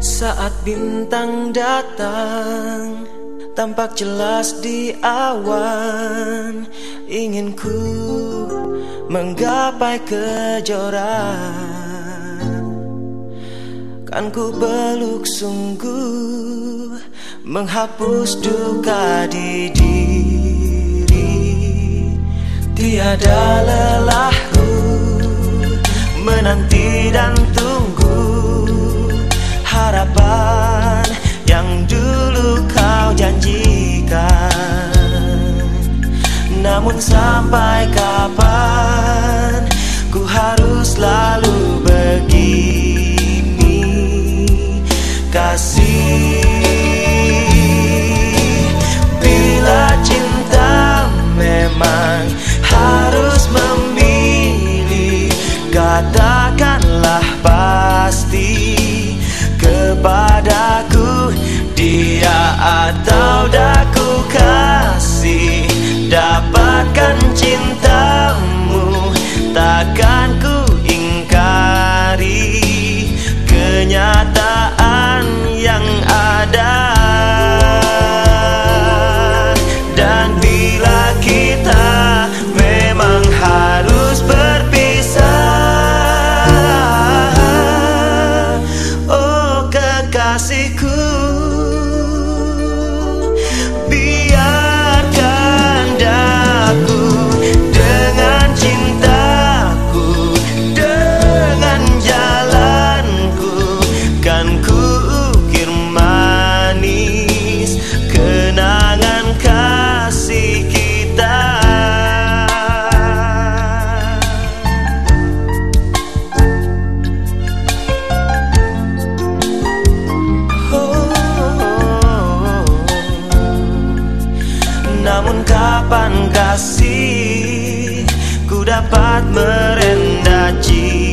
Saat bintang datang Tampak jelas di awan. Ingin ku menggapai kejora Kan ku peluk sungguh Menghapus duka di diri? Tiada lelahu Menanti dan tunggu harapan yang dulu kau janjikan. Namun sampai kapan Dapatkan cintamu Takkan ku ingkari Kenyataan yang ada. Dan bila kita memang harus Namun kapan kasih ku dapat merendah cinta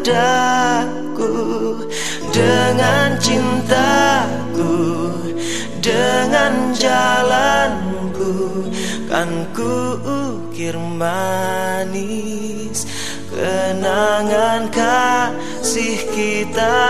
Daku dengan cintaku Dengan jalanku Kan ku ukir manis Kenangan kasih kita